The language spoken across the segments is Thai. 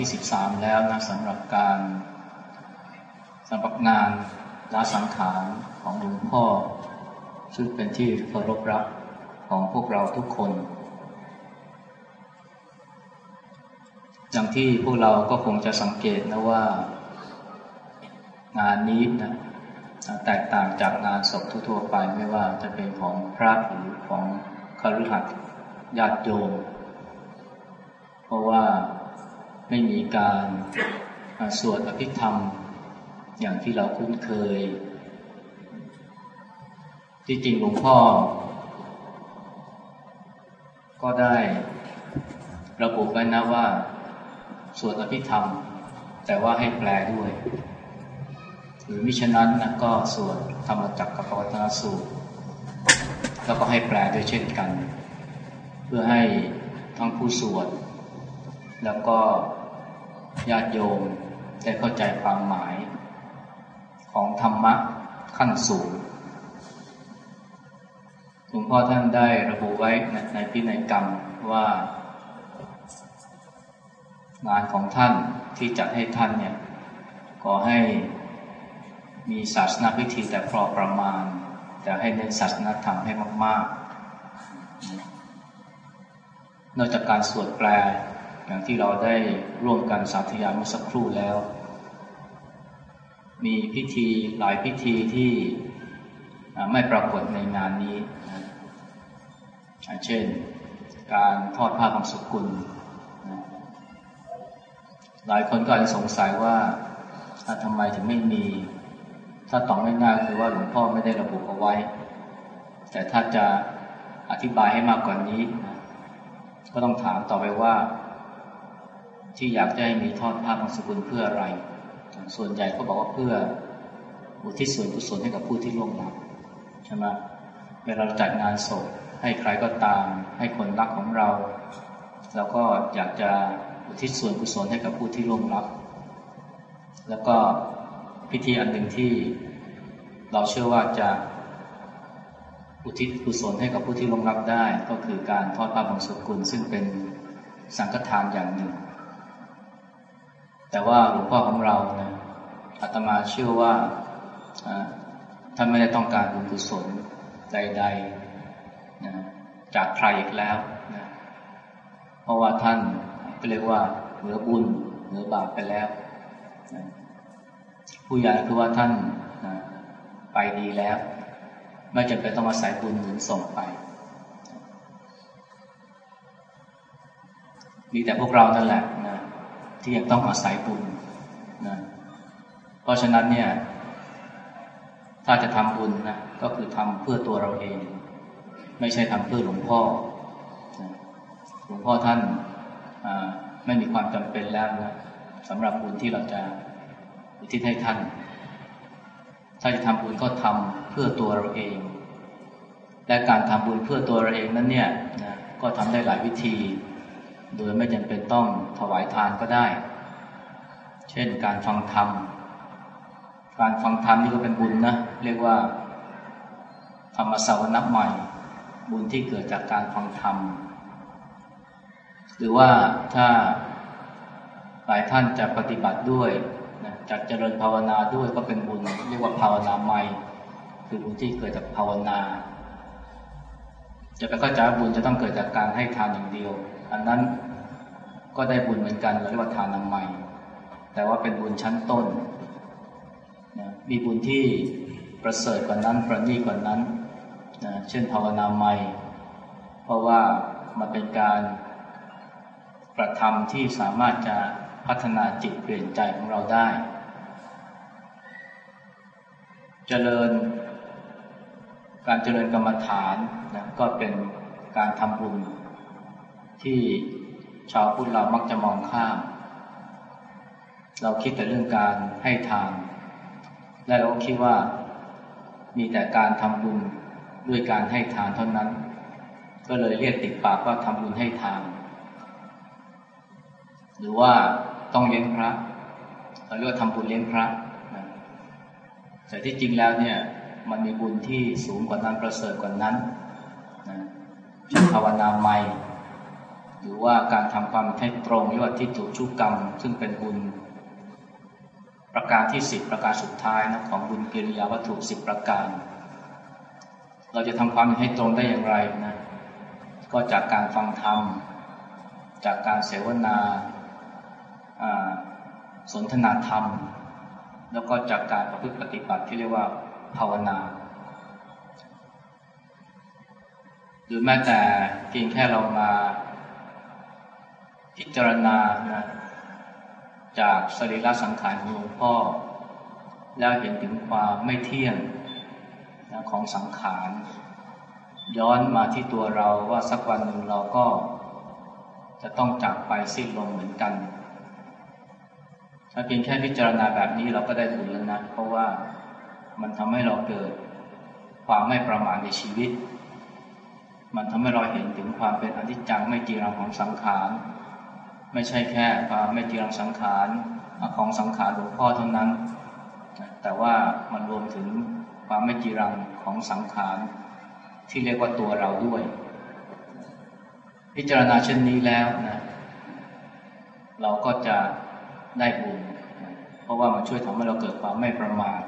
ที่ 13 แล้วนะสำหรับการสำหรับงานลาสังขารของหลวงพ่อ ซึ่งเป็นที่เคารพรักของพวกเราทุกคน อย่างที่พวกเราก็คงจะสังเกตนะว่า งานนี้นะแตกต่างจากงานศพทั่วๆไปไม่ว่าจะเป็นของพระหรือของคฤหัสถ์ญาติโยม เพราะว่า ไม่มีการสวดอภิธรรม อย่างที่เราคุ้นเคย ที่จริงหลวงพ่อ ก็ได้ระบุไว้นะว่า สวดอภิธรรม แต่ว่าให้แปลด้วย หรือมิฉะนั้นนะก็สวดธรรมจักรกับปวัตนสูตรแล้วก็ให้แปลด้วยเช่นกัน เพื่อให้ทั้งผู้สวด แล้วก็ ญาติโยมได้เข้าใจความหมายของธรรมะขั้นสูงหลวงพ่อท่านได้ระบุไว้ในพินัยกรรมว่า งานของท่านที่จัดให้ท่านเนี่ยขอให้มีศาสนาพิธีแต่พอประมาณ แต่ให้เน้นศาสนาธรรมให้มาก ๆ นอกจากการสวดแปล อย่างที่เราได้ร่วมกันสาธยายเมื่อสักครู่แล้ว มีพิธีหลายพิธีที่ไม่ปรากฏในงานนี้ เช่น การทอดผ้าบางสกุล หลายคนก็อาจจะสงสัยว่าทำไมถึงไม่มี ถ้าตอบง่ายๆคือว่าหลวงพ่อไม่ได้ระบุเอาไว้ แต่ถ้าจะอธิบายให้มากกว่านนี้ ก็ต้องถามต่อไปว่า ที่อยากจะให้มีทอดผ้าบางสกุลเพื่ออะไร ส่วนใหญ่ก็บอกว่าเพื่ออุทิศส่วนกุศลให้กับผู้ที่ล่วงลับใช่ไหมเวลาเราจัดงานศพให้ใครก็ตาม ให้คนรักของเราเราก็อยากจะอุทิศส่วนกุศลให้กับผู้ที่ล่วงลับ แล้วก็พิธีอันหนึ่งที่เราเชื่อว่าจะอุทิศกุศลให้กับผู้ที่ลงรับได้ ก็คือการทอดผ้าบางสกุลซึ่งเป็นสังฆทานอย่างหนึ่ง แต่ว่าหลวงพ่อของเรานะอาตมาเชื่อว่าท่านไม่ได้ต้องการบุญกุศลใดๆนะจากใครอีกแล้วนะเพราะว่าท่านก็เรียกว่าเหนือบุญเหนือบาปไปแล้วนะผู้ใหญ่คือว่าท่านไปดีแล้ว ไม่จำเป็นต้องมาสายบุญหนุนส่งไป มีแต่พวกเรานั่นแหละนะ ที่ยังต้องอาศัยบุญนะเพราะฉะนั้นเนี่ย ถ้าจะทำบุญนะก็คือทำเพื่อตัวเราเอง ไม่ใช่ทำเพื่อหลวงพ่อหลวงพ่อท่านไม่มีความจำเป็นแล้วนะสำหรับบุญที่เราจะอุทิศให้ท่าน ถ้าจะทำบุญก็ทำเพื่อตัวเราเอง และการทำบุญเพื่อตัวเราเองนั้นเนี่ยนะก็ทำได้หลายวิธี โดยไม่จำเป็นต้องถวายทานก็ได้ เช่นการฟังธรรม การฟังธรรมนี่ก็เป็นบุญนะ เรียกว่า ธรรมสาวนับใหม่ บุญที่เกิดจากการฟังธรรม หรือว่าถ้าหลายท่านจะปฏิบัติด้วยจัดเจริญภาวนาด้วยก็เป็นบุญ เรียกว่าภาวนาใหม่ คือบุญที่เกิดจากภาวนา จะไปเข้าใจบุญจะต้องเกิดจากการให้ทานอย่างเดียว อันนั้นก็ได้บุญเหมือนกันเรียกว่าทานนาใหม่แต่ว่าเป็นบุญชั้นต้นนะมีบุญที่ประเสริฐกว่านั้น ประณีตกว่านั้นนะเช่นภาวนาใหม่ เพราะว่ามันเป็นการกระทำที่สามารถจะพัฒนาจิตเปลี่ยนใจของเราได้ เจริญ การเจริญกรรมฐานนะก็เป็นการทำบุญ ที่ชาวพุทธเรามักจะมองข้าม เราคิดแต่เรื่องการให้ทาน และเราคิดว่ามีแต่การทำบุญด้วยการให้ทานเท่านั้น ก็เลยเรียกติดปากว่าทำบุญให้ทาน หรือว่าต้องเลี้ยงพระ เราเรียกว่าทำบุญเลี้ยงพระแต่ที่จริงแล้วเนี่ยมันมีบุญที่สูงกว่านั้นประเสริฐกว่านั้นนะเช่นภาวนาใหม่ หรือว่าการทำความเท็จตรงยอดที่ถูกชุกกรรม ซึ่งเป็นบุญประการที่สิบประการสุดท้ายนะของบุญกิริยาวัตถุสิบประการ เราจะทำความให้ตรงได้อย่างไรนะก็จากการฟังธรรม จากการเสวนาสนทนาธรรม แล้วก็จากการประพฤติปฏิบัติที่เรียกว่าภาวนา หรือแม้แต่เพียงแค่เรามา พิจารณานะจากสรีระสังขารของหลวงพ่อ แล้วเห็นถึงความไม่เที่ยงนะของสังขาร ย้อนมาที่ตัวเราว่าสักวันหนึ่งเราก็จะต้องจากไปสิ้นลมเหมือนกัน ถ้าเพียงแค่พิจารณาแบบนี้เราก็ได้บุญแล้วนะ เพราะว่ามันทำให้เราเกิดความไม่ประมาทในชีวิต มันทำให้เราเห็นถึงความเป็นอนิจจังไม่จีรังของสังขาร ไม่ใช่แค่ความไม่จีรังสังขารของสังขารหลวงพ่อเท่านั้น แต่ว่ามันรวมถึงความไม่จีรังของสังขารที่เรียกว่าตัวเราด้วย พิจารณาเช่นนี้แล้วนะเราก็จะได้บุญเพราะว่ามันช่วยทำให้เราเกิดความไม่ประมาท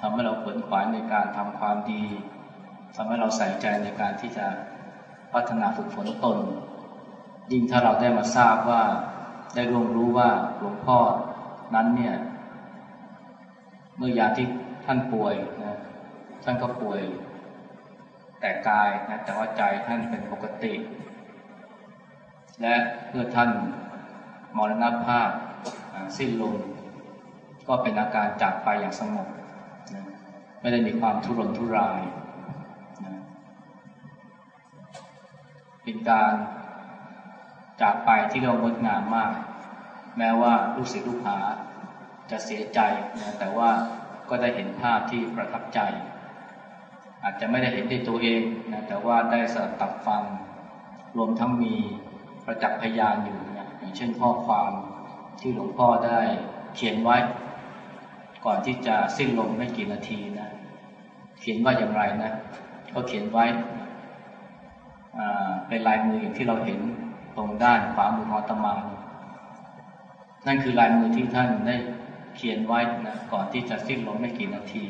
ทำให้เราขวนขวายในการทำความดีทำให้เราใส่ใจในการที่จะพัฒนาฝึกฝนตน ยิ่งถ้าเราได้มาทราบว่าได้ร่วงรู้ว่าหลวงพ่อนั้นเนี่ย เมื่อยาที่ท่านป่วยนะท่านก็ป่วย แต่กายนะแต่ว่าใจท่านเป็นปกติ และเมื่อท่านมรณภาพสิ้นลมก็เป็นอาการจากไปอย่างสงบนะไม่ได้มีความทุรนทุรายนะเป็นการ จากไปที่เรางดงามมาก แม้ว่าลูกศิษย์ลูกหาจะเสียใจนะแต่ว่าก็ได้เห็นภาพที่ประทับใจ อาจจะไม่ได้เห็นด้วยตัวเองนะแต่ว่าได้สัตับฟัง รวมทั้งมีประจักษ์พยานอยู่นะอย่างเช่นข้อความที่หลวงพ่อได้เขียนไว้ ก่อนที่จะสิ้นลมไม่กี่นาทีนะเขียนว่าอย่างไรนะก็เขียนไว้เป็นลายมืออย่างที่เราเห็น รงด้านขวามือของตมานั่นคือลายมือที่ท่านได้เขียนไว้นะก่อนที่จะสิ้นลมไม่กี่นาที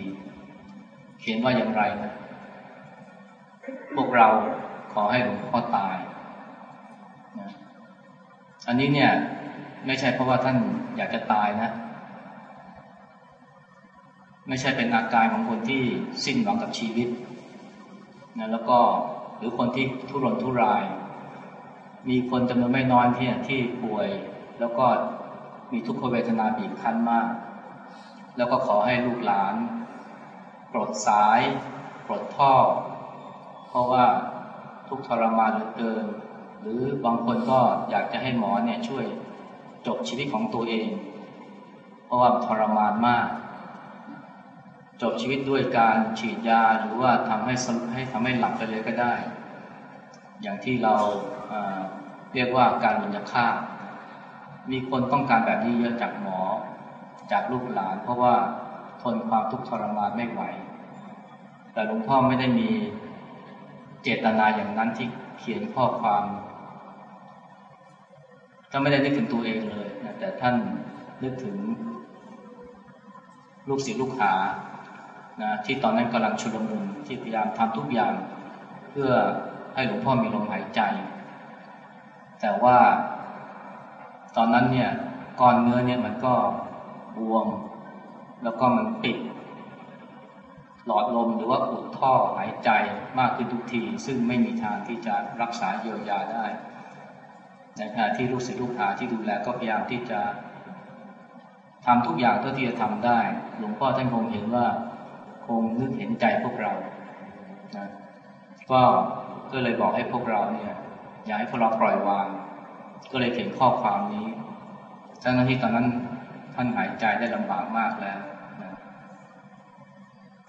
เขียนว่าอย่างไรนะพวกเราขอให้หลวงพ่อตายนะอันนี้เนี่ยไม่ใช่เพราะว่าท่านอยากจะตายนะ ไม่ใช่เป็นอาการของคนที่สิ้นหวังกับชีวิตนะแล้วก็หรือคนที่ทุรนทุราย มีคนจำนวนไม่น้อยที่ที่ป่วย แล้วก็มีทุกขเวทนาบีบคั้นมาก แล้วก็ขอให้ลูกหลานปลดสายปลดท่อ เพราะว่าทุกทรมานเหลือเกิน หรือบางคนก็อยากจะให้หมอเนี่ยช่วยจบชีวิตของตัวเอง เพราะว่าทรมานมาก จบชีวิตด้วยการฉีดยาหรือว่าทำให้ให้ทำให้หลับไปเลยก็ได้ อย่างที่เราเรียกว่าการบรรยาฆ่ามีคนต้องการแบบนี้เยอะจากหมอ จากลูกหลาน เพราะว่าทนความทุกข์ทรมานไม่ไหว แต่หลวงพ่อไม่ได้มีเจตนาอย่างนั้นที่เขียนข้อความท่านไม่ได้นึกถึงตัวเองเลยนะแต่ท่านนึกถึงลูกศิษย์ลูกหานะที่ตอนนั้นกำลังชุลมุนที่พยายามทำทุกอย่างเพื่อ ให้หลวงพ่อมีลมหายใจ แต่ว่าตอนนั้นเนี่ยก้อนเนื้อเนี่ยมันก็บวม แล้วก็มันปิด หลอดลมหรือว่าอุดท่อหายใจมากขึ้นทุกที ซึ่งไม่มีทางที่จะรักษาเยียวยาได้ในขณะที่ลูกศิษย์ลูกหาที่ดูแลก็พยายามที่จะทำทุกอย่างเท่าที่จะทำได้ หลวงพ่อท่านคงเห็นว่า คงนึกเห็นใจพวกเรานะก็ ก็เลยบอกให้พวกเราเนี่ย อย่าให้พวกเราปล่อยวาง ก็เลยเขียนข้อความนี้ทั้งที่ตอนนั้นท่านหายใจได้ลำบากมากแล้วนะ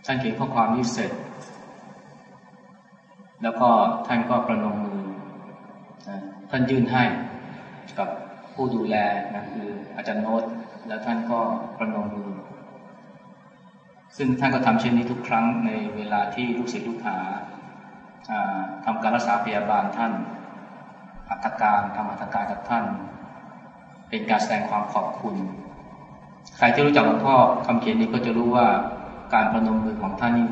ท่านเขียนข้อความนี้เสร็จ แล้วก็ท่านก็ประนมมือท่านยื่นให้กับผู้ดูแลนะคืออาจารย์โน้ตแล้วท่านก็ประนมมือ ซึ่งท่านก็ทำเช่นนี้ทุกครั้งในเวลาที่ลูกศิษย์ลูกหา การรักษาพยาบาลท่าน อัตการทำอัตการกับท่าน เป็นการแสดงความขอบคุณ ใครที่รู้จักหลวงพ่อคำเขียนนี้ก็จะรู้ว่าการพนมมือของท่านนี่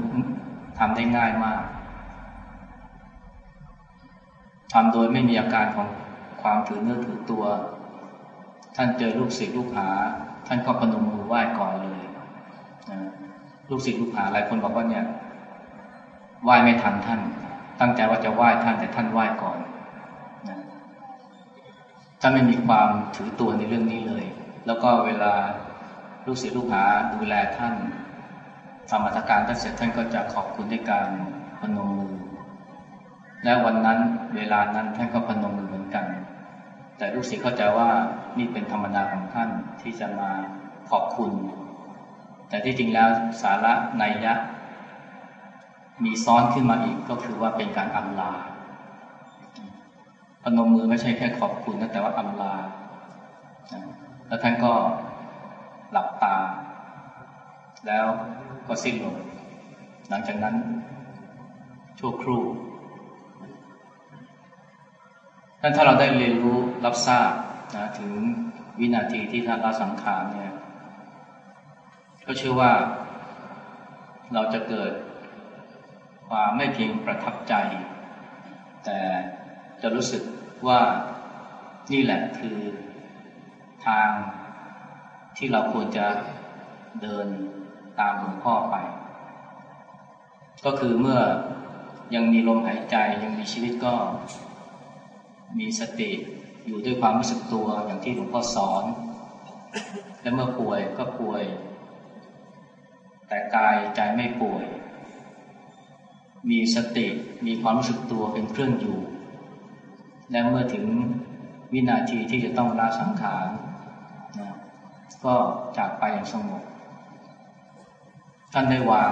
ทำได้ง่ายมากทำโดยไม่มีอาการของความถือเนื้อถือตัว ท่านเจอลูกศิษย์ลูกหา ท่านก็พนมมือไหว้ก่อนเลยลูกศิษย์ลูกหาหลายคนบอกว่าเนี่ยไหว้ไม่ทันท่าน ตั้งใจว่าจะไหว้ท่านแต่ท่านไหว้ก่อนนะท่านไม่มีความถือตัวในเรื่องนี้เลย แล้วก็เวลาลูกศิษย์ลูกหาดูแลท่านทำอัตการท่านเสร็จท่านก็จะขอบคุณด้วยการพนมมือ และวันนั้นเวลานั้นท่านก็พนมมือเหมือนกัน แต่ลูกศิษย์เข้าใจว่านี่เป็นธรรมดาของท่านที่จะมาขอบคุณ แต่ที่จริงแล้วสาระในยะ มีซ้อนขึ้นมาอีกก็คือว่าเป็นการอำลาพนมมือไม่ใช่แค่ขอบคุณนะแต่ว่าอำลา แล้วท่านก็หลับตา แล้วก็สิ้นลมหลังจากนั้น ชั่วครู่ท่านถ้าเราได้เรียนรู้รับทราบนะถึงวินาทีที่ท่านละสังขารเนี่ย ก็เชื่อว่าเราจะเกิด ความไม่เพียงประทับใจ แต่จะรู้สึกว่านี่แหละคือทางที่เราควรจะเดินตามหลวงพ่อไป ก็คือเมื่อยังมีลมหายใจยังมีชีวิตก็มีสติอยู่ด้วยความรู้สึกตัวอย่างที่หลวงพ่อสอน และเมื่อป่วยก็ป่วย แต่กายใจไม่ป่วย มีสติมีความรู้สึกตัวเป็นเครื่องอยู่ และเมื่อถึงวินาทีที่จะต้องละสังขารนะก็จากไปอย่างสงบท่านได้วาง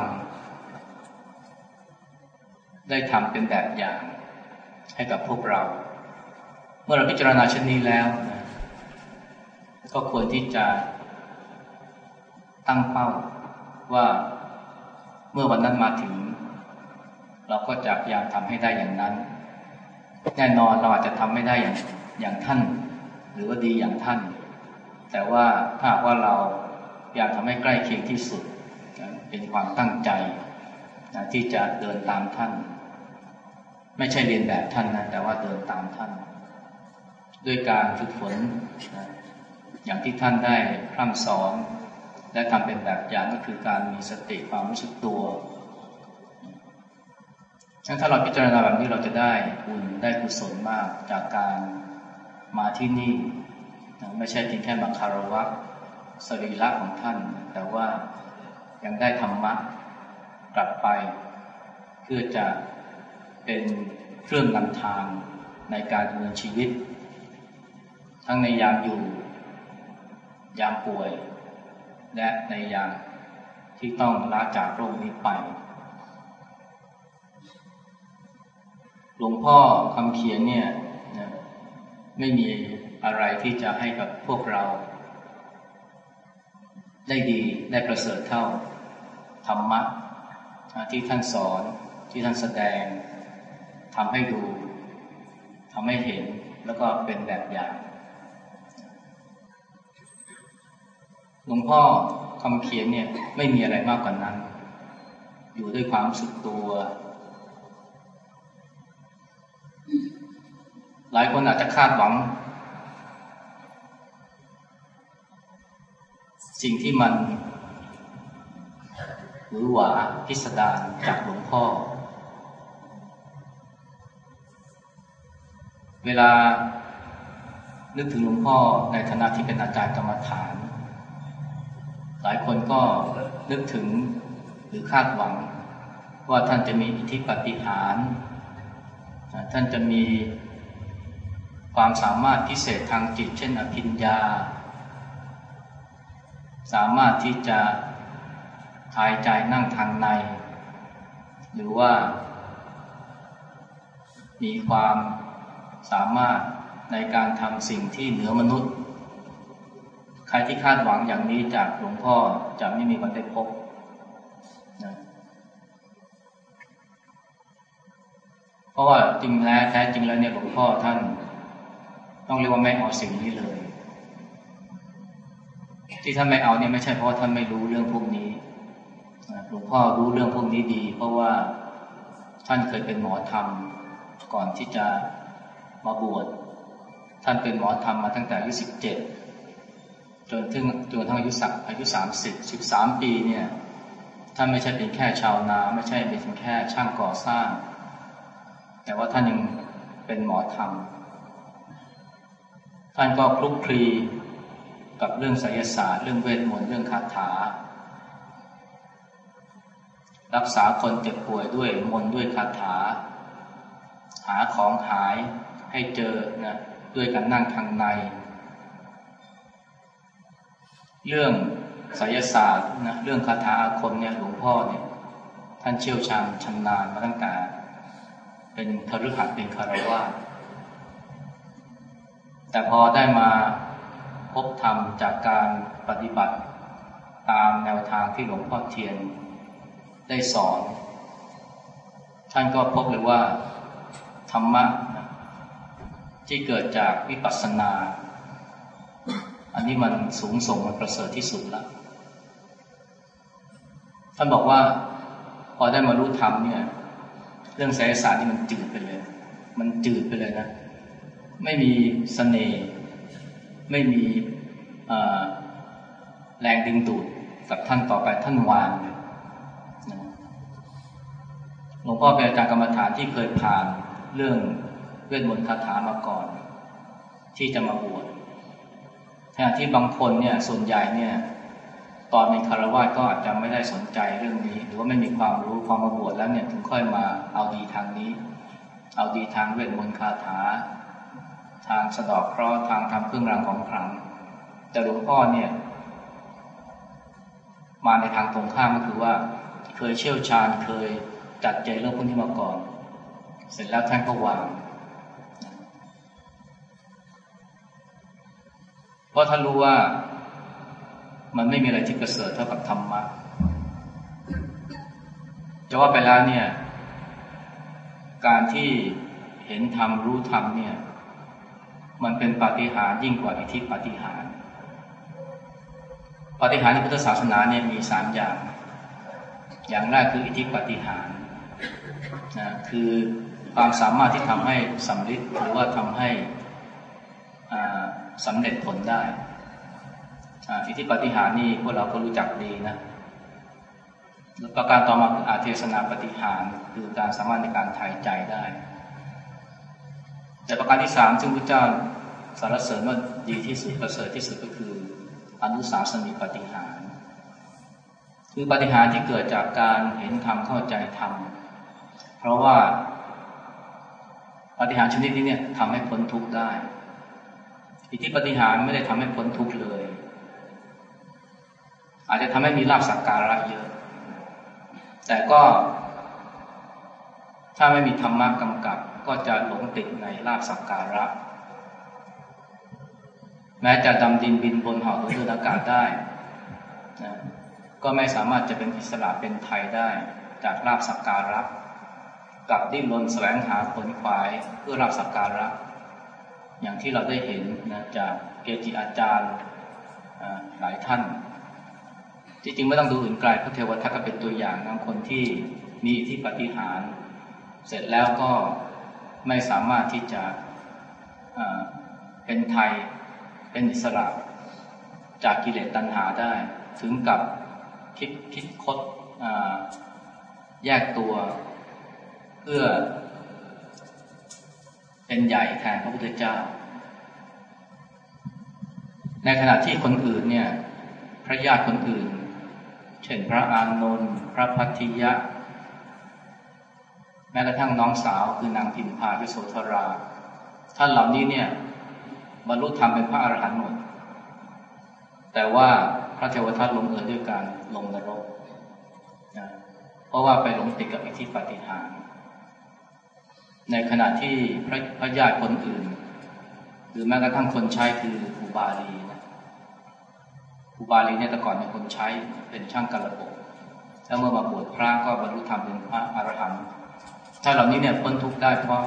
ได้ทำเป็นแบบอย่าง ให้กับพวกเรา เมื่อเราพิจารณาเช่นนี้แล้วนะก็ควรที่จะตั้งเป้าว่าเมื่อวันนั้นมาถึง เราก็จะพยายามทำให้ได้อย่างนั้น แน่นอนเราอาจจะทำไม่ได้อย่างอย่างท่าน หรือว่าดีอย่างท่าน แต่ว่าถ้าว่าเราอยากทำให้ใกล้เคียงที่สุด เป็นความตั้งใจนะที่จะเดินตามท่าน ไม่ใช่เรียนแบบท่านนะแต่ว่าเดินตามท่าน ด้วยการฝึกฝนนะอย่างที่ท่านได้พร่ำสอน และทำเป็นแบบอย่างก็คือการมีสติความรู้สึกตัว งั้นถ้าเราพิจารณาแบบนี้เราจะได้บุญได้กุศลมากจากการมาที่นี่ ไม่ใช่เพียงแค่มาคารวะสรีระของท่าน แต่ว่ายังได้ธรรมะกลับไป เพื่อจะเป็นเครื่องนำทางในการดำเนินชีวิต ทั้งในยามอยู่ยามป่วย และในยามที่ต้องลาจากโรคนี้ไป หลวงพ่อคำเขียนเนี่ยไม่มีอะไรที่จะให้กับพวกเรา ได้ดีได้ประเสริฐเท่าธรรมะที่ท่านสอนที่ท่านแสดงทำให้ดูทำให้เห็นแล้วก็เป็นแบบอย่าง หลวงพ่อคำเขียนเนี่ยไม่มีอะไรมากกว่านั้น อยู่ด้วยความสึกตัว ลายคนอาจจะคาดหวัง สิ่งที่มันหรือหวาพิสดารจากหลวงพ่อ เวลานึกถึงหลวงพ่อในฐานะที่เป็นอาจารย์กรรมฐาน หลายคนก็นึกถึงหรือคาดหวัง ว่าท่านจะมีอิทธิปฏิหาร ท่านจะมี ความสามารถพิเศษทางจิต เช่นอภิญญา สามารถที่จะทายใจนั่งทางใน หรือว่า มีความสามารถในการทำสิ่งที่เหนือมนุษย์ ใครที่คาดหวังอย่างนี้จากหลวงพ่อจะไม่มีวันได้พบนะเพราะว่าจริงแล้วแท้จริงแล้วเนี่ยหลวงพ่อท่าน ต้องเรียกว่าไม่เอาสิ่งนี้เลย ที่ท่านไม่เอาเนี่ยไม่ใช่เพราะว่าท่านไม่รู้เรื่องพวกนี้หลวงพ่อรู้เรื่องพวกนี้ดี เพราะว่าท่านเคยเป็นหมอธรรม ก่อนที่จะมาบวชท่านเป็นหมอธรรมมาตั้งแต่อายุสิบเจ็ดจนถึงจนทั้งอายุสักอายุสามสิบสิบสามปีเนี่ยท่านไม่ใช่เป็นแค่ชาวนา ไม่ใช่เป็นแค่ช่างก่อสร้าง แต่ว่าท่านยังเป็นหมอธรรม ท่านก็คลุกคลีกับเรื่องไสยศาสตร์ เรื่องเวทมนต์เรื่องคาถา รักษาคนเจ็บป่วยด้วยมนต์ด้วยคาถา หาของหายให้เจอนะด้วยการนั่งทางใน เรื่องไสยศาสตร์นะเรื่องคาถาอาคมเนี่ยหลวงพ่อเนี่ยท่านเชี่ยวชาญชำนาญมาตั้งแต่เป็นคฤหัสถ์เป็นคารวาส แต่พอได้มาพบธรรมจากการปฏิบัติ ตามแนวทางที่หลวงพ่อเทียนได้สอน ท่านก็พบเลยว่า ธรรมะ ที่เกิดจากวิปัสสนา อันนี้มันสูงส่งมันประเสริฐที่สุดแล้วท่านบอกว่าพอได้มารู้ธรรมเนี่ย เรื่องไสยศาสตร์นี่มันจืดไปเลย มันจืดไปเลยนะ ไม่มีสเสน่ห์ไม่มีแรงดึงดูดกับท่านต่อไปท่านวางหลวงพ่อเป็นอาจารย์กรรมฐานที่เคยผ่านเรื่องเวทมนต์คาถามาก่อน ที่จะมาบวชขณะที่บางคนเนี่ยส่วนใหญ่เนี่ยตอนเป็นคารวะก็อาจจะไม่ได้สนใจเรื่องนี้ หรือว่าไม่มีความรู้ความมาบวชแล้วเนี่ยถึงค่อยมาเอาดีทางนี้ เอาดีทางเวทมนต์คาถา ทางสะดอกเคราะห์ทางทำเครื่องรางของขลัง แต่หลวงพ่อเนี่ย มาในทางตรงข้ามก็คือว่า เคยเชี่ยวชาญเคยจัดใจเรื่องพวกนี้มาก่อน เสร็จแล้วท่านก็วางเพราะท่านรู้ว่ามันไม่มีอะไรที่ประเสริฐเท่ากับธรรมะจะว่าไปแล้วเนี่ย การที่เห็นธรรมรู้ธรรมเนี่ย มันเป็นปาฏิหาริย์ยิ่งกว่าอิทธิปาฏิหาริย์ปาฏิหาริย์ในพุทธศาสนาเนี่ยมีสามอย่าง อย่างแรกคืออิทธิปาฏิหาริย์นะคือความสามารถที่ทำให้สำเร็จหรือว่าทำให้สำเร็จผลได้อิทธิปฏิหารนี่พวกเราก็รู้จักดีนะประการต่อมาคืออาเทศนาปฏิหารคือการสามารถในการถ่ายใจได้ แต่ประการที่สามซึ่งพระเจ้าสารเสริญว่าดีที่สุดประเสริฐที่สุดก็คืออนุสาสนิปฏิหาร คือปฏิหารที่เกิดจากการเห็นธรรมเข้าใจธรรมเพราะว่าปฏิหารชนิดนี้เนี่ยทำให้พ้นทุกข์ได้ อิทธิปฏิหารไม่ได้ทำให้พ้นทุกข์เลย อาจจะทำให้มีลาบสักการะเยอะ แต่ก็ถ้าไม่มีธรรมะกำกับ ก็จะหลงติดในลาบสักการะ แม้จะดำดินบินบนหอหรือเดินอากาศได้นะก็ไม่สามารถจะเป็นอิสระเป็นไทยได้จากลาบสักการะกับดิ้นรนแสวงหาผลควายเพื่อลาบสักการะ อย่างที่เราได้เห็นนะจากเกจิอาจารย์หลายท่าน ที่จริงไม่ต้องดูอื่นไกลพระเทวทัตก็เป็นตัวอย่างของคนที่มีที่ปฏิหาร เสร็จแล้วก็ ไม่สามารถที่จะเป็นไทยเป็นอิสระจากกิเลสตัณหาได้ ถึงกับคิดคิดคดแยกตัวเพื่อเป็นใหญ่แทนพระพุทธเจ้า ในขณะที่คนอื่นเนี่ย พระญาติคนอื่น เช่นพระอานนท์พระพัทธิยะ ม้กระทั่งน้องสาวคือนางพิมพาพิโสธรา ท่านเหล่านี้เนี่ยบรรลุธรรมเป็นพระอรหันต์หมด แต่ว่าพระเทวทัตลงเอยด้วยการลงนรกนะเพราะว่าไปหลงติดกับอิทธิปฏิหารในขณะที่พระพระญาติคนอื่น หรือแม้กระทั่งคนใช้คืออุบาลีอุบาลีเนี่ยแต่ก่อนเป็นคนใช้เป็นช่างกระบบแล้วเมื่อมาบวชพระก็บรรลุธรรมเป็นพระอรหันต์ ถ้าเหล่านี้เนี่ยพ้นทุกข์ได้เพราะ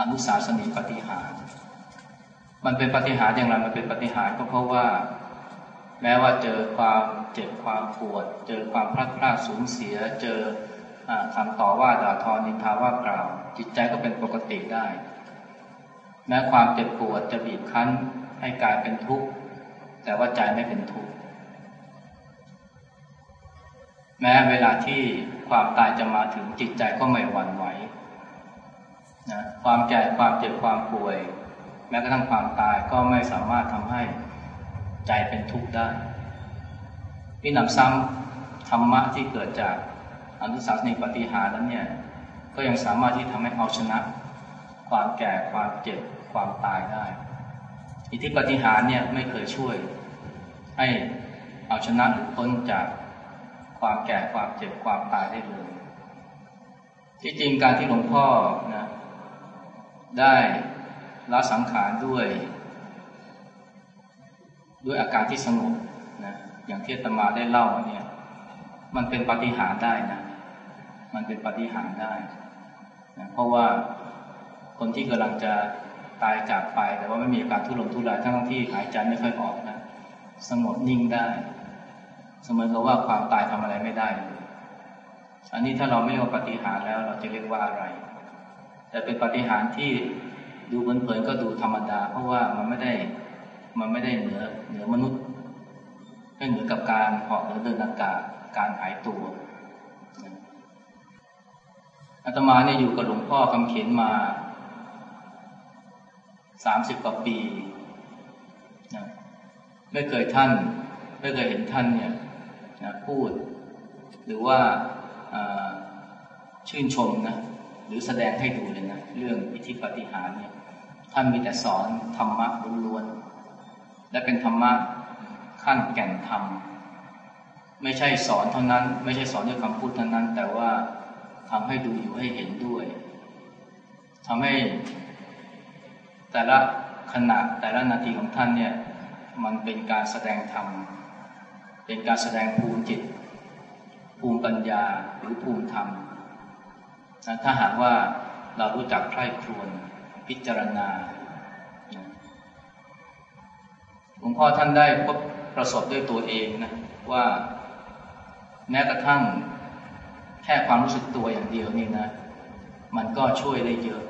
อนุสาสนีปฏิหาร มันเป็นปฏิหารอย่างไรมันเป็นปฏิหารก็เพราะว่า แม้ว่าเจอความเจ็บความปวด เจอความพลาดพลาดสูญเสีย เจอคำต่อว่าด่าทอนินทาว่ากล่าว จิตใจก็เป็นปกติได้ แม้ความเจ็บปวดจะบีบคั้นให้กายเป็นทุกข์แต่ว่าใจไม่เป็นทุกข์ แม้เวลาที่ความตายจะมาถึงจิตใจก็ไม่หวั่นไหวนะความแก่ความเจ็บความป่วย แม้กระทั่งความตายก็ไม่สามารถทำให้ใจเป็นทุกข์ได้นี่นำซ้ำธรรมะที่เกิดจากอนุสาสนีปฏิหารนั้นเนี่ยก็ยังสามารถที่ทำให้เอาชนะ ความแก่ความเจ็บความตายได้ อิทธิปฏิหารเนี่ยไม่เคยช่วย ให้เอาชนะหรือพ้นจาก ความแก่ความเจ็บความตายได้เลย ที่จริงการที่หลวงพ่อนะได้ละสังขารด้วย ด้วยอาการที่สงบนะอย่างที่ตมาได้เล่าเนี่ย มันเป็นปฏิหารได้นะ มันเป็นปฏิหารได้นะเพราะว่าคนที่กำลังจะตายจากไป แต่ว่าไม่มีอาการทุรนทุรายทั้งที่หายใจไม่ค่อยออกนะสงบนิ่งได้ เสมอกับว่าความตายทำอะไรไม่ได้อันนี้ถ้าเราไม่เรียกว่าปฏิหารแล้ว เราจะเรียกว่าอะไร แต่เป็นปฏิหารที่ดูเพลินๆก็ดูธรรมดา เพราะว่ามันไม่ได้มันไม่ได้เหนือเหนือมนุษย์ไม่เหมือนกับการเหาะหรือเดินอากาศการหายตัวอาตมาเนี่ยอยู่กับหลวงพ่อคำเขียนมาสามสิบกว่าปีนะไม่เคยท่าน ไม่เคยเห็นท่านเนี่ย นะพูด หรือว่าชื่นชมนะหรือแสดงให้ดูเลยนะเรื่องอิทธิปฏิหารเนี่ยท่านมีแต่สอนธรรมะล้วนๆและเป็นธรรมะขั้นแก่นธรรม ไม่ใช่สอนเท่านั้น ไม่ใช่สอนด้วยคำพูดเท่านั้น แต่ว่าทำให้ดูอยู่ให้เห็นด้วยทำให้แต่ละขณะแต่ละนาทีของท่านเนี่ยมันเป็นการแสดงธรรม เป็นการแสดงภูมิจิต ภูมิปัญญาหรือภูมิธรรมถ้าหากว่าเรารู้จักใคร่ครวญพิจารณาหลวงพ่อท่านได้พบประสบด้วยตัวเองนะว่าแม้กระทั่งแค่ความรู้สึกตัวอย่างเดียวนี่นะ มันก็ช่วยได้เยอะ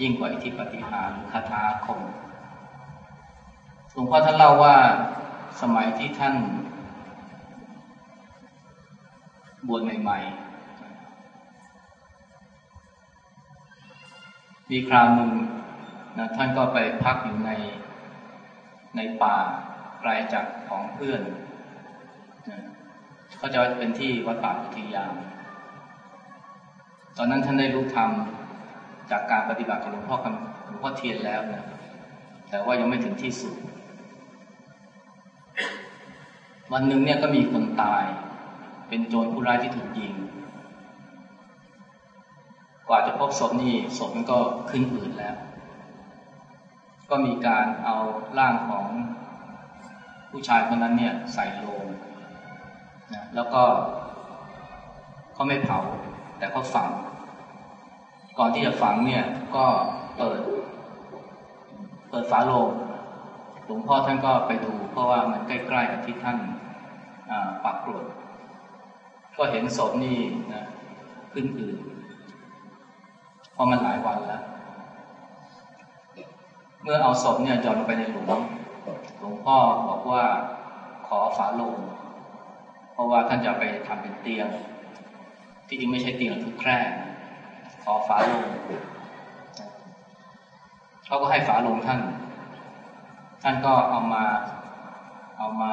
ยิ่งกว่าอิทธิปฏิหารคาถาคมหลวงพ่อท่านเล่าว่าสมัยที่ท่าน บวชใหม่ๆ มีคราวหนึ่งนะท่านก็ไปพักอยู่ในในป่าไกลจากของเพื่อนนะก็จะเป็นที่วัดป่าพุทธิยาม ตอนนั้นท่านได้รู้ธรรมจากการปฏิบัติของหลวงพ่อคำหลวงพ่อเทียนแล้วนะ แต่ว่ายังไม่ถึงที่สุด วันหนึ่งเนี่ยก็มีคนตาย เป็นโจรผู้ร้ายที่ถูกยิง กว่าจะพบศพนี่ศพมันก็ขึ้นอืดแล้ว ก็มีการเอาร่างของผู้ชายคนนั้นเนี่ยใส่โลงนะแล้วก็เขาไม่เผา แต่เขาฝัง ก่อนที่จะฝังเนี่ยก็เปิด เปิดฝาโลงหลวงพ่อท่านก็ไปดู เพราะว่ามันใกล้ๆกับที่ท่านปักกรด ก็เห็นศพนี่นะขึ้นอืดเพราะมันหลายวันแล้ว เมื่อเอาศพเนี่ยจอดลงไปในหลุมหลวงพ่อบอกว่าขอฝาโลงเพราะว่าท่านจะไปทำเป็นเตียง ที่จริงไม่ใช่เตียงคือแคร่ขอฝาลงเขาก็ให้ฝาลงท่าน ท่านก็เอามา เอามา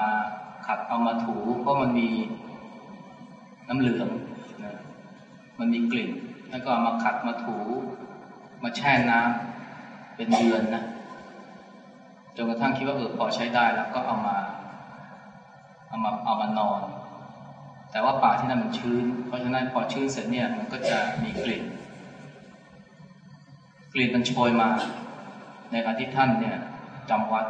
ขัดเอามาถูเพราะมันมี น้ำเหลืองนะมันมีกลิ่น แล้วก็มาขัดมาถู มาแช่น้ำเป็นเดือนนะจนกระทั่งคิดว่าเออพอใช้ได้แล้วก็เอามาเอามาเอามานอน แต่ว่าป่าที่นั่นมันชื้น เพราะฉะนั้นพอชื้นเสร็จเนี่ยมันก็จะมีกลิ่น กลิ่นมันโชยมา ในขณะที่ท่านเนี่ยจำวัด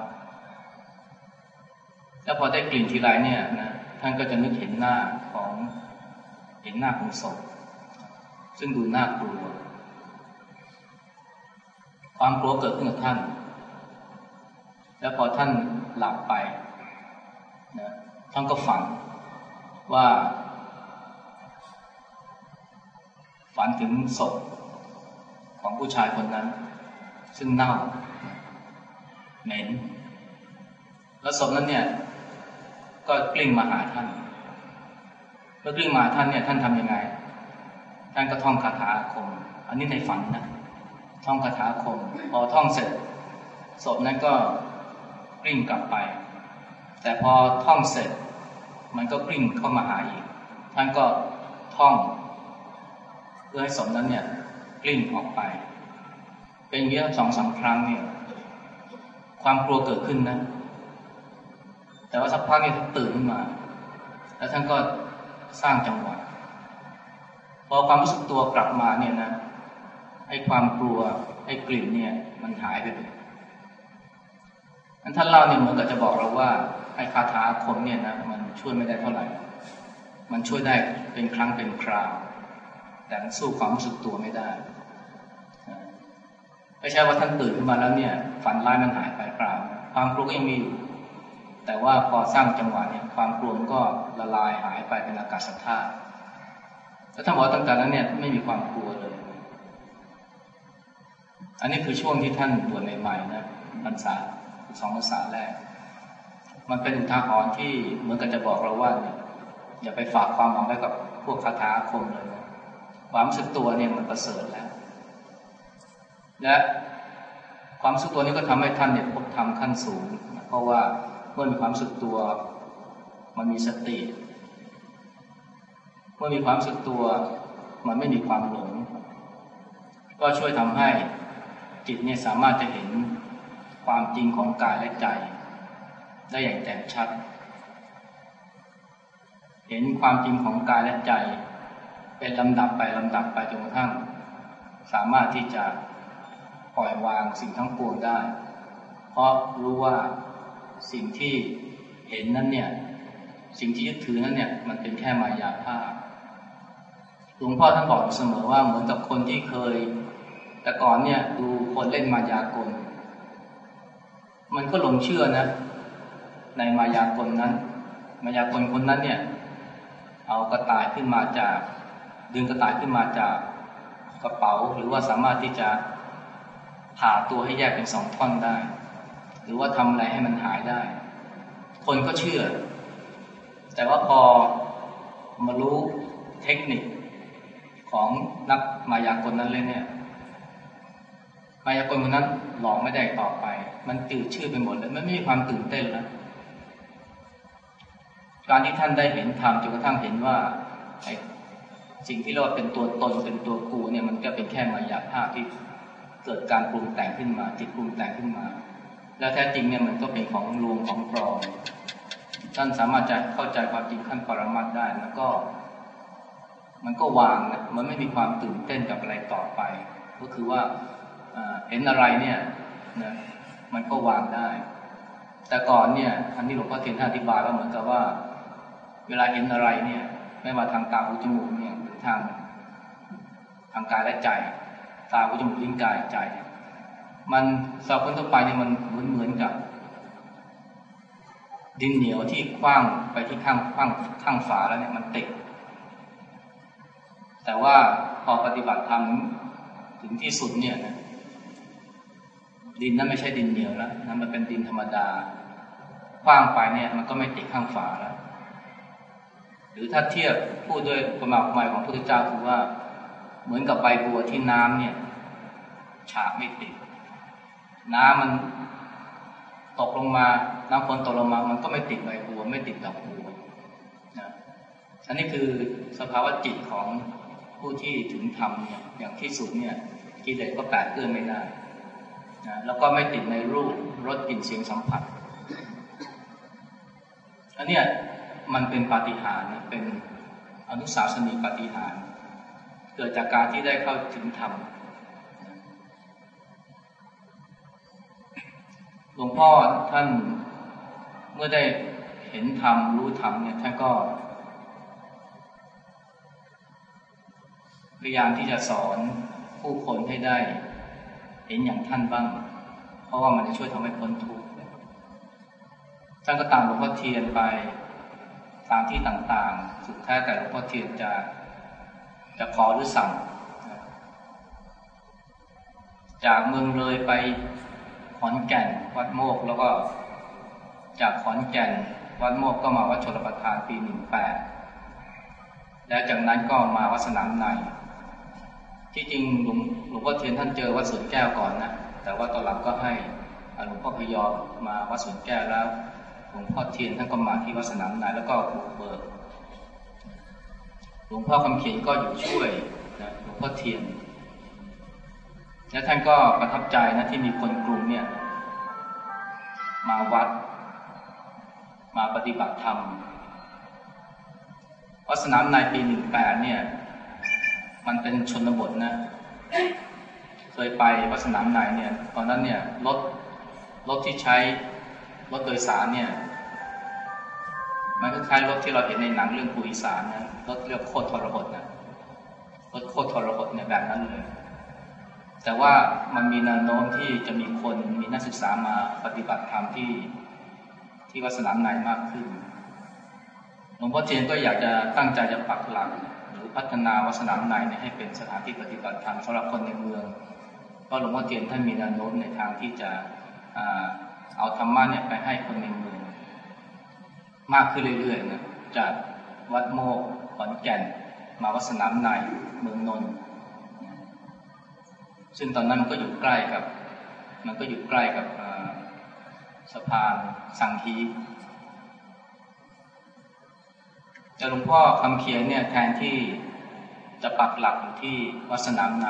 แล้วพอได้กลิ่นทีไรเนี่ยนะท่านก็จะนึกเห็นหน้าของ เห็นหน้าของศพซึ่งดูน่ากลัว ความกลัวเกิดขึ้นกับท่าน แล้วพอท่านหลับไปนะท่านก็ฝันว่า ฝันถึงศพของผู้ชายคนนั้น ซึ่งเน่าเหม็นแล้วศพนั้นเนี่ย ก็กลิ้งมาหาท่าน เมื่อกลิ้งมาท่านเนี่ยท่านทำยังไง ท่านก็ท่องคาถาคม อันนี้ในฝันนะท่องคาถาคม พอท่องเสร็จศพนั้นก็กลิ้งกลับไป แต่พอท่องเสร็จ มันก็กลิ้งเข้ามาหาอีก ท่านก็ท่องเพื่อให้ศพนั้นเนี่ยกลิ้งออกไป เป็นอย่างนี้สองสาครั้งเนี่ยความกลัวเกิดขึ้นนะ แต่ว่าสักพักนี่ท่านตื่นขึ้นมา แล้วท่านก็ สร้างจังหวะพอความรู้สึกตัวกลับมาเนี่ยนะไอ้ความกลัวไอ้กลิ่นเนี่ยมันหายไปเลยท่านเล่าเนี่ยเหมือนกับจะบอกเราว่าไอ้คาถาคมเนี่ยนะมันช่วยไม่ได้เท่าไหร่ มันช่วยได้เป็นครั้งเป็นคราว แต่มันสู้ความรู้สึกตัวไม่ได้ไม่ใช่ว่าท่านตื่นขึ้นมาแล้วเนี่ย ฝันร้ายมันหายไปเปล่า ความกลัวก็ยังมีอยู่ แต่ว่าพอสร้างจังหวะเนี่ยความกลัวก็ละลายหายไปเป็นอากาศธาตุแล้วถ้าบอกตั้งแต่นั้นเนี่ยไม่มีความกลัวเลย อันนี้คือช่วงที่ท่านบวชใหม่ๆนะพรรษาสองพรรษาแรก มันเป็นอุทาหรณ์ที่เหมือนกับจะบอกเราว่า อย่าไปฝากความหวังไว้กับพวกคาถาคมเลยนะความสึกตัวเนี่ยมันประเสริฐแล้ว และความสึกตัวนี้ก็ทำให้ท่านเนี่ยพบธรรมขั้นสูง เพราะว่า เมื่อมีความสึกตัว มันมีสติ เมื่อมีความสึกตัว มันไม่มีความหลง ก็ช่วยทำให้จิตเนี่ยสามารถจะเห็นความจริงของกายและใจ ได้อย่างแจ่มชัด เห็นความจริงของกายและใจ เป็นลำดับไปลำดับไปจนกระทั่ง สามารถที่จะปล่อยวางสิ่งทั้งปวงได้ เพราะรู้ว่า สิ่งที่เห็นนั้นเนี่ย สิ่งที่ยึดถือนั้นเนี่ย มันเป็นแค่มายาภาพหลวงพ่อท่านบอกเสมอว่าเหมือนกับคนที่เคย แต่ก่อนเนี่ยดูคนเล่นมายากล มันก็หลงเชื่อนะ ในมายากลนั้น มายากลคนนั้นเนี่ย เอากระต่ายขึ้นมาจาก ดึงกระต่ายขึ้นมาจากกระเป๋าหรือว่าสามารถที่จะผ่าตัวให้แยกเป็นสองท่อนได้ หรือว่าทำอะไรให้มันหายได้ คนก็เชื่อ แต่ว่าพอมารู้เทคนิคของนักมายากลนั้นเลยเนี่ย มายากลคนนั้นหลอกไม่ได้ต่อไป มันตื่นชื่อไปหมดเลยมันไม่มีความตื่นเต้นแล้วการที่ท่านได้เห็นธรรมจนกระทั่งเห็นว่าไอ้สิ่งที่เราเป็นตัวตนเป็นตัวกูเนี่ยมันก็เป็นแค่มายาภาพที่เกิดการปรุงแต่งขึ้นมา จิตปรุงแต่งขึ้นมา แล้วแท้จริงเนี่ยมันก็เป็นของลวงของปลอมท่านสามารถจะเข้าใจความจริงขั้นปรมัตได้แล้วก็ มันก็วางนะมันไม่มีความตื่นเต้นกับอะไรต่อไป ก็คือว่าเห็นอะไรเนี่ยนะมันก็วางได้ แต่ก่อนเนี่ยอันนี้หลวงพ่อเทียนท่านอธิบายว่าเหมือนกับว่า เวลาเห็นอะไรเนี่ย ไม่ว่าทางตาหูจมูกเนี่ยหรือทางทางกายและใจ ตาหูจมูกลิ้นกายใจ มันสอบคนทั่วไปเนี่ยมันเหมือนเหมือนกับ ดินเหนียวที่คว้างไปที่ข้างข้างข้างฝาแล้วเนี่ยมันติดแต่ว่าพอปฏิบัติธรรมถึงที่สุดเนี่ยนะดินนั้นไม่ใช่ดินเหนียวแล้วนะมันเป็นดินธรรมดาคว้างไปเนี่ย มันก็ไม่ติดข้างฝาแล้วหรือถ้าเทียบพูดด้วยประมาณหมายของพระพุทธเจ้าคือว่า เหมือนกับใบบัวที่น้ำเนี่ย ฉาบไม่ติด น้ำมันตกลงมาน้ำฝนตกลงมา มันก็ไม่ติดใบบัวไม่ติดดอกบัวนะอันนี้คือสภาวะจิตของผู้ที่ถึงธรรมเนี่ยอย่างที่สุดเนี่ยกิเลสก็แปดเกื้อนไม่ได้นะแล้วก็ไม่ติดในรูปรสกลิ่นเสียงสัมผัสอันนี้มันเป็นปาฏิหาริย์เป็นอนุสาสนีปาฏิหาริย์เกิดจากการที่ได้เข้าถึงธรรม หลวงพ่อท่านเมื่อได้เห็นธรรมรู้ธรรมเนี่ยท่านก็ พยายามที่จะสอนผู้คนให้ได้ เห็นอย่างท่านบ้าง เพราะว่ามันจะช่วยทำให้พ้นทุกข์ท่านก็ตามหลวงพ่อเทียนไปตามที่ต่างๆ สุดท้ายแต่หลวงพ่อเทียนจะจะขอหรือสั่ง จากเมืองเลยไป อนแก่น วัดโมกแล้วก็ จากขอนแก่น วัดโมกก็มาวัดชลประทานปีหนึ่งแปดแล้วจากนั้นก็มาวัดสนามใน ที่จริงหลวงหลวงพ่อเทียนท่านเจอวัดสวนแก้วก่อนนะ แต่ว่าตอนหลังก็ให้หลวงพ่อพยอมมาวัดสวนแก้วแล้วหลวงพ่อเทียนท่านก็มาที่วัดสนามในแล้วก็บุกเบิกหลวงพ่อคำเขียนก็อยู่ช่วยนะหลวงพ่อเทียน และท่านก็ประทับใจนะที่มีคนกรุงเนี่ย มาวัด มาปฏิบัติธรรมวัดสนามในปีหนึ่งแปดเนี่ย มันเป็นชนบทนะ เคยไปวัดสนามในเนี่ย ตอนนั้นเนี่ยรถรถที่ใช้รถโดยสารเนี่ย มันก็คล้ายรถที่เราเห็นในหนังเรื่องปุยสารนะรถเรียกโคตรทรหดนะรถโคตรทรหดเนี่ยแบบนั้นเลย แต่ว่ามันมีแนวโน้มที่จะมีคนมีนักศึกษามาปฏิบัติธรรมที่ที่วัดสนามในมากขึ้นหลวงพ่อเทียนก็อยากจะตั้งใจจะปักหลักพัฒนาวัดสนามในให้เป็นสถานที่ปฏิบัติธรรมสำหรับคนในเมืองเพราะหลวงพ่อเทียนท่านมีแนวโน้มในทางที่จะเอาธรรมะเนี่ยไปให้คนในเมือง มากขึ้นเรื่อยๆนะจากวัดโมกขอนแก่น มาวัดสนามในเมืองนนท์ ซึ่งตอนนั้นมันก็อยู่ใกล้กับ มันก็อยู่ใกล้กับสะพานสังคีแต่หลวงพ่อคำเขียนเนี่ยแทนที่จะปักหลักอยู่ที่วัดสนามใน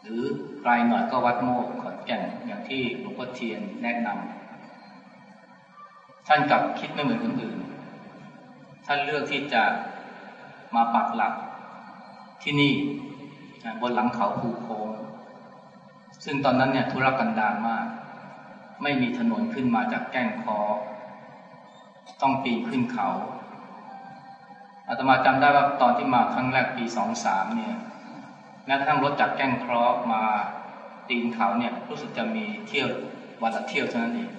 หรือไกลหน่อยก็วัดโมกขอนแก่นอย่างที่หลวงพ่อเทียนแนะนำท่านกลับคิดไม่เหมือนคนอื่น ท่านเลือกที่จะมาปักหลักที่นี่ บนหลังเขาภูโคงซึ่งตอนนั้นเนี่ยธุรกันดารมาก ไม่มีถนนขึ้นมาจากแก้งคอ ต้องปีนขึ้นเขาอาตมาจำได้ว่าตอนที่มาครั้งแรกปีสองสามเนี่ยแม้กระทั่งรถจากแก้งคราะห์มาตีนเขาเนี่ยรู้สึกจะมีเที่ยววันละเที่ยวเท่านั้นเอง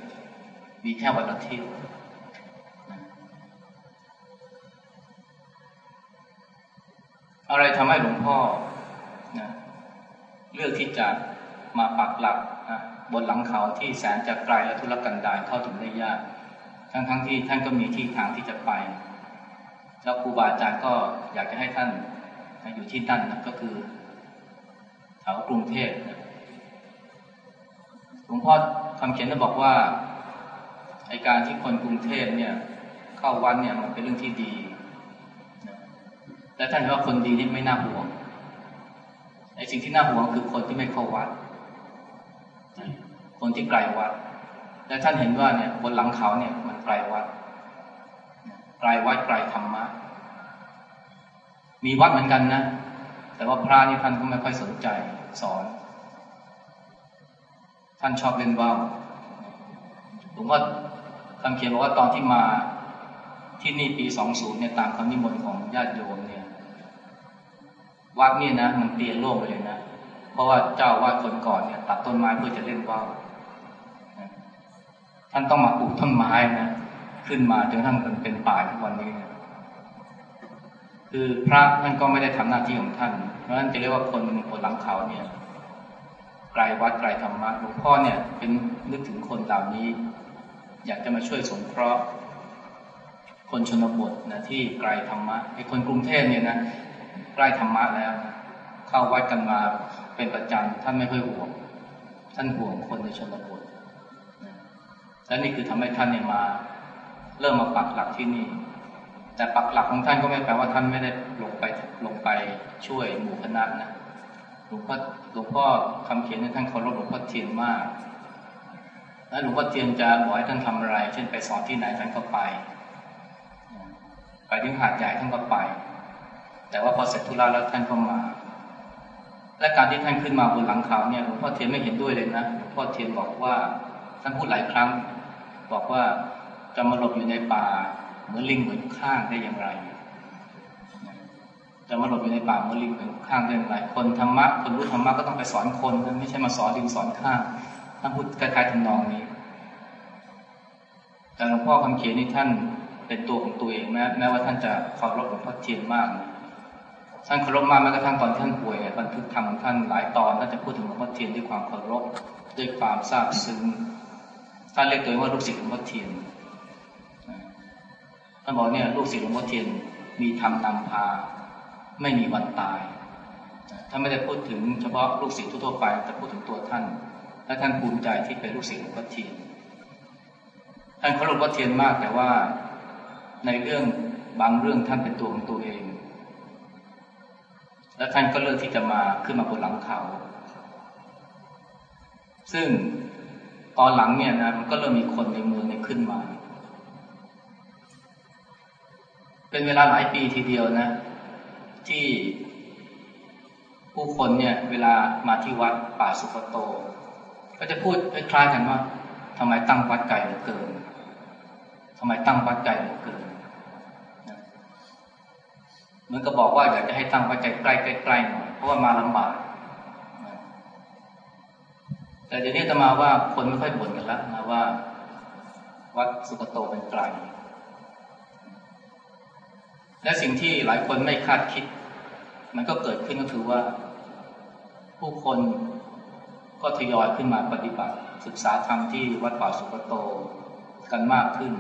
มีแค่วันละเที่ยวอะไรทำให้หลวงพ่อ ลือกที่จะมาปักหลักนะบนหลังเขาที่แสนจะไกลและทุรกันดารเข้าถึงได้ยาก ทั้งทั้งที่ท่านก็มีที่ทางที่จะไปแล้วครูบาอาจารย์ก็อยากจะให้ท่านอยู่ที่นั่นนะก็คือแถวกรุงเทพหลวงพ่อคำเขียนได้บอกว่าไอการที่คนกรุงเทพเนี่ยเข้าวัดเนี่ยมันเป็นเรื่องที่ดี และท่านว่าคนดีนี่ไม่น่าห่วง สิ่งที่น่าห่วงคือคนที่ไม่เข้าวัด คนที่ไกลวัด และท่านเห็นว่าเนี่ยบนหลังเขาเนี่ยมันไกลวัด ไกลวัดไกลธรรมะ มีวัดเหมือนกันนะ แต่ว่าพระนี่ท่านก็ไม่ค่อยสนใจสอน ท่านชอบเล่นว่าวผมว่าคำเขียนบอกว่าตอนที่มาที่นี่ปีสองศูนย์เนี่ยตามคำนิมนต์ของญาติโยมเนี่ย วัดนี่นะมันเปลี่ยนโลกไปเลยนะ เพราะว่าเจ้าวาดคนก่อนเนี่ย ตัดต้นไม้เพื่อจะเล่นว่าวท่านต้องมาปลูกต้นไม้นะขึ้นมาจนท่านเป็นป่าทุกวันนี้คือพระท่านก็ไม่ได้ทำหน้าที่ของท่าน เพราะฉะนั้นจะเรียกว่าคนคนหลังเขาเนี่ยไกลวัดไกลธรรมะหลวงพ่อเนี่ย เป็นนึกถึงคนเหล่านี้ อยากจะมาช่วยสงเคราะห์คนชนบทนะที่ไกลธรรมะไอ้คนกรุงเทพเนี่ยนะ ใกล้ธรรมะแล้ว เข้าวัดกันมาเป็นประจำท่านไม่ค่อยห่วง ท่านห่วงคนในชนบทและนี่คือทำให้ท่านเนี่ยมา เริ่มมาปักหลักที่นี่ แต่ปักหลักของท่านก็ไม่แปลว่าท่านไม่ได้ลงไปลงไปช่วยหมู่คณะนะหลวงพ่อหลวงพ่อคำเขียนให้ท่านเคารพหลวงพ่อเทียนมากและหลวงพ่อเทียนจะบอกให้ท่านทำอะไร เช่นไปสอนที่ไหนท่านก็ไป ไปที่หาดใหญ่ท่านก็ไป แต่ว่าพอเสร็จธุระแล้วท่านก็มา และการที่ท่านขึ้นมาบนหลังเขาเนี่ยหลวงพ่อเทียนไม่เห็นด้วยเลยนะหลวงพ่อเทียนบอกว่าท่านพูดหลายครั้ง บอกว่าจะมาหลบอยู่ในป่าเหมือนลิงเหมือนข้างได้อย่างไรจจะมาหลบอยู่ในป่าเหมะลิงเป็นข้างเรื่องไร คนธรรมะคนรู้ธรรมะก็ต้องไปสอนคนไม่ใช่มาสอนดินสอนข้างท่านพูดคล้ายๆทำนองนี้แต่หลวงพ่อคำเขียนนี่ท่านเป็นตัวของตัวเองแม้แม้ว่าท่านจะเคารพหลวงพ่อเทียนมาก ท่านเคารพมากแม้กระทั่งตอนท่านป่วยบันทึกธรรมของท่านหลายตอนท่านจะพูดถึงหลวงพ่อเทียนด้วยความเคารพด้วยความซาบซึ้งท่านเรียกตัวเองว่าลูกศิษย์หลวงพ่อเทียนท่านบอกเนี่ยลูกศิษย์หลวงพ่อเทียนมีธรรมนำพาไม่มีวันตายท่านไม่ได้พูดถึงเฉพาะลูกศิษย์ทั่วไปแต่พูดถึงตัวท่าน และท่านภูมิใจที่เป็นลูกศิษย์หลวงพ่อเทียนท่านเคารพหลวงพ่อเทียนมากแต่ว่าในเรื่องบางเรื่องท่านเป็นตัวของตัวเอง และท่านก็เลือกที่จะมาขึ้นมาบนหลังเขา ซึ่งตอนหลังเนี่ยนะมันก็เริ่มมีคนในเมืองเนี่ยขึ้นมา เป็นเวลาหลายปีทีเดียวนะ ที่ผู้คนเนี่ยเวลามาที่วัดป่าสุกโต ก็จะพูดคล้ายๆกันว่าทำไมตั้งวัดไกลเหลือเกินทำไมตั้งวัดไกลเหลือเกิน มือนกับบอกว่าอยากจะให้ตั้งวัดใกล้ใกล้ๆหน่อยเพราะว่ามาลำบากแต่เดี๋ยวนี้จะมาว่าคนไม่ค่อยบ่นกันแล้วนะว่า วัดสุกโตเป็นไกลและสิ่งที่หลายคนไม่คาดคิด มันก็เกิดขึ้นก็คือว่า ผู้คนก็ทยอยขึ้นมาปฏิบัติ ศึกษาธรรมที่วัดป่าสุกโตกันมากขึ้น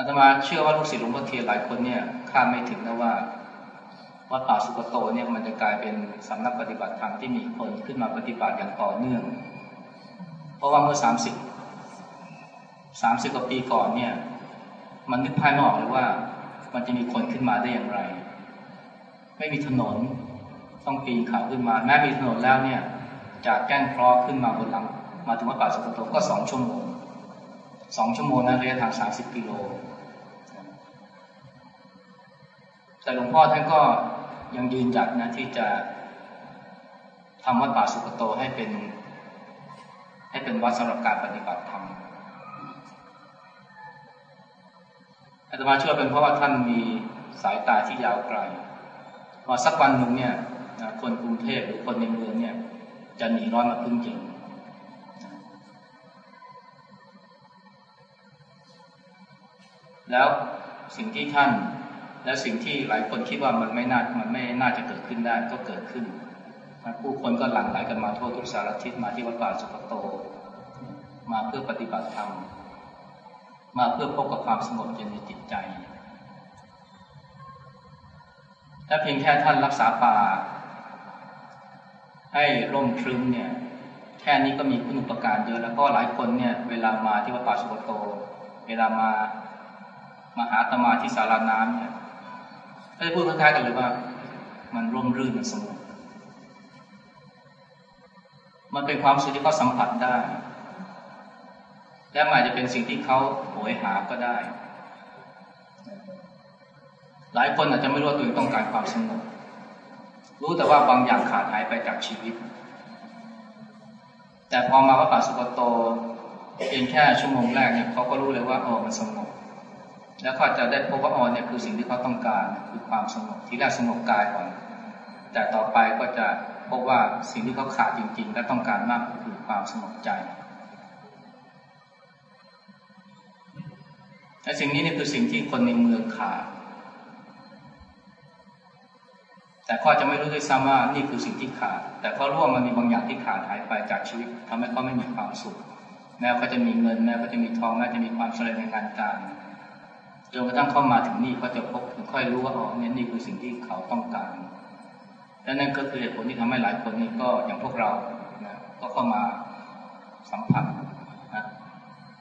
อาตมาเชื่อว่าลูกศิษย์หลวงพ่อเทียนหลายคนเนี่ยคาดไม่ถึงนะว่าวัดป่าสุกโตเนี่ยมันจะกลายเป็นสำนักปฏิบัติธรรมที่มีคนขึ้นมาปฏิบัติอย่างต่อเนื่อง เพราะว่าเมื่อสามสิบสามสิบกว่าปีก่อนเนี่ย มันนึกภายไม่ออกเลยว่า มันจะมีคนขึ้นมาได้อย่างไร ไม่มีถนนต้องปีนเขาขึ้นมาแม้มีถนนแล้วเนี่ย จากแก้งคลอขึ้นมาบนหลัง มาถึงวัดป่าสุกโตก็สองชั่วโมง สองชั่วโมงนะระยะทางสามสิบกิโล แต่หลวงพ่อท่านก็ยังยืนหยัดนะที่จะทำวัดป่าสุกโตให้เป็น ให้เป็นวัดสำหรับการปฏิบัติธรรมอาตมาเชื่อเป็นเพราะว่าท่านมีสายตาที่ยาวไกลว่าสักวันหนึ่งเนี่ยคนกรุงเทพหรือคนในเมืองเนี่ย จะหนีร้อนมาพึ่งจริง แล้วสิ่งที่ท่านและสิ่งที่หลายคนคิดว่ามันไม่น่ามันไม่น่าจะเกิดขึ้นได้ก็เกิดขึ้นผู้คนก็หลั่งไหลกันมาทั่วทุกสารทิศมาที่วัดป่าสุกโต มาเพื่อปฏิบัติธรรมมาเพื่อพบกับความสงบเย็นในจิตใจและเพียงแค่ท่านรักษาป่า ให้ร่มครึ้มเนี่ยแค่นี้ก็มีคุณอุปการเยอะแล้วก็หลายคนเนี่ยเวลามาที่วัดป่าสุกโต เวลามา มาหาตมาที่สาราน้ำเนี่ยก็จะพูดคล้ายๆกันเลยว่า มันร่มรื่นมันสงบมันเป็นความสุขที่เขาสัมผัสได้ และอาจจะเป็นสิ่งที่เขาโหยหาก็ได้ หลายคนอาจจะไม่รู้ตัวเองต้องการความสงบ รู้แต่ว่าบางอย่างขาดหายไปจากชีวิต แต่พอมาว่าป่าสุกโตเพียงแค่ชั่วโมงแรกเนี่ยเขาก็รู้เลยว่าอ๋อมันสงบ แล้วเขาจะได้พบว่าอ๋อเนี่ยคือสิ่งที่เขาต้องการคือความสงบที่แรกสงบกายก่อนแต่ต่อไปก็จะพบว่าสิ่งที่เขาขาดจริง ๆ และต้องการมากคือความสงบใจแต่สิ่งนี้เนี่ยคือสิ่งที่คนในเมืองขาดแต่เขาจะไม่รู้ด้วยซ้ำว่านี่คือสิ่งที่ขาด แต่เขารู้ว่ามันมีบางอย่างที่ขาดหายไปจากชีวิตทำให้เขาไม่มีความสุข แม้เขาจะมีเงิน แม้เขาจะมีทองแม้จะมีความสำเร็จในงานการ จนกระทั่งเข้ามาถึงนี่ก็จะพบค่อยรู้ว่าอ๋อเนี่ยนี่คือสิ่งที่เขาต้องการและนั่นก็คือเหตุผลที่ทำให้หลายคนนี่ก็อย่างพวกเรานะก็เข้ามาสัมผัสนะ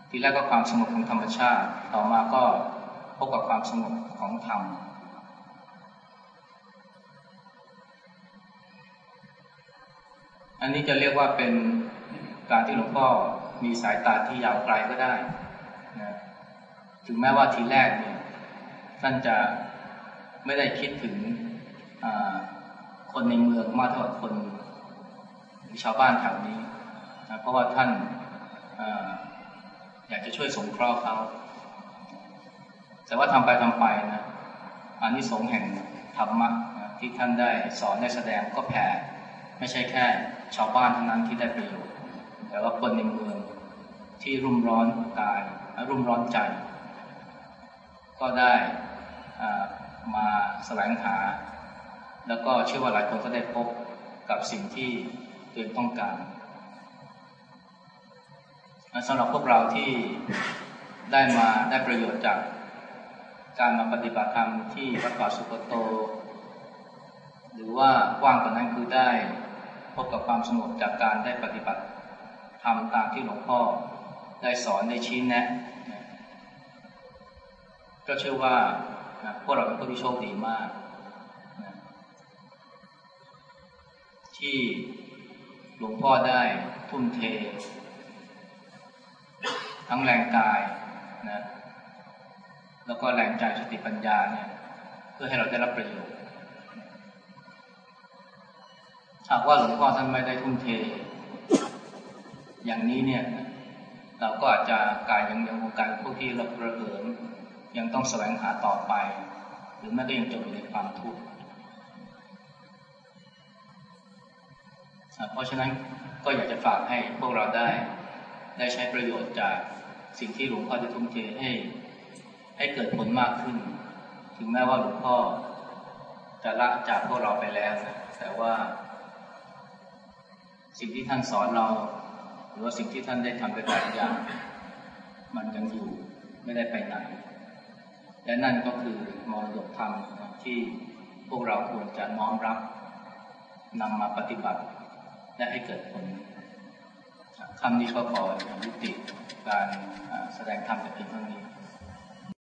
ทีแรกก็ความสงบของธรรมชาติ ต่อมาก็พบกับความสงบของธรรมอันนี้จะเรียกว่าเป็นการที่หลวงพ่อมีสายตาที่ยาวไกลก็ได้ ถึงแม้ว่าทีแรกเนี่ยท่านจะไม่ได้คิดถึงคนในเมืองมากเท่ากับคนชาวบ้านแถวนี้นะเพราะว่าท่านออยากจะช่วยสงเคราะห์เขา แต่ว่าทำไปทำไปนะอานิสงส์แห่งธรรมะนะที่ท่านได้สอนได้แสดงก็แผ่ไม่ใช่แค่ชาวบ้านเท่านั้นที่ได้ประโยชน์ แต่ว่าคนในเมืองที่รุ่มร้อนกายรุ่มร้อนใจ ก็ได้มาแสวงหา แล้วก็เชื่อว่าหลายคนก็ได้พบกับสิ่งที่ตัวเองต้องการสำหรับพวกเราที่ได้มาได้ประโยชน์จากการมาปฏิบัติธรรมที่วัดป่าสุกโต หรือว่ากว้างกว่านั้นคือได้พบกับความสงบจากการได้ปฏิบัติธรรมตามที่หลวงพ่อได้สอนได้ชี้แนะ ก็เชื่อว่าพวกเราเป็นผู้ที่โชคดีมากที่หลวงพ่อได้ทุ่มเท ทั้งแรงกายนะแล้วก็แรงใจสติปัญญาเนี่ยเพื่อให้เราได้รับประโยชน์หากว่าหลวงพ่อท่านไม่ได้ทุ่มเท อย่างนี้เนี่ย เราก็อาจจะกลายยังยังวงการพวกที่เราระเหิม ยังต้องแสวงหาต่อไป หรือไม่ก็ยังจมอยู่ในความทุกข์เพราะฉะนั้นก็อยากจะฝากให้พวกเราได้ได้ใช้ประโยชน์จากสิ่งที่หลวงพ่อได้ทุ่มเทให้ ให้เกิดผลมากขึ้น ถึงแม้ว่าหลวงพ่อจะละจากพวกเราไปแล้วนะแต่ว่า สิ่งที่ท่านสอนเรา หรือว่าสิ่งที่ท่านได้ทำไปหลายอย่างมันยังอยู่ไม่ได้ไปไหน และนั่นก็คือมรดกธรรมที่พวกเราควรจะน้อมรับนำมาปฏิบัติ และให้เกิดผลคำนี้ก็ขอยุติการแสดงธรรมแต่เพียงเท่านี้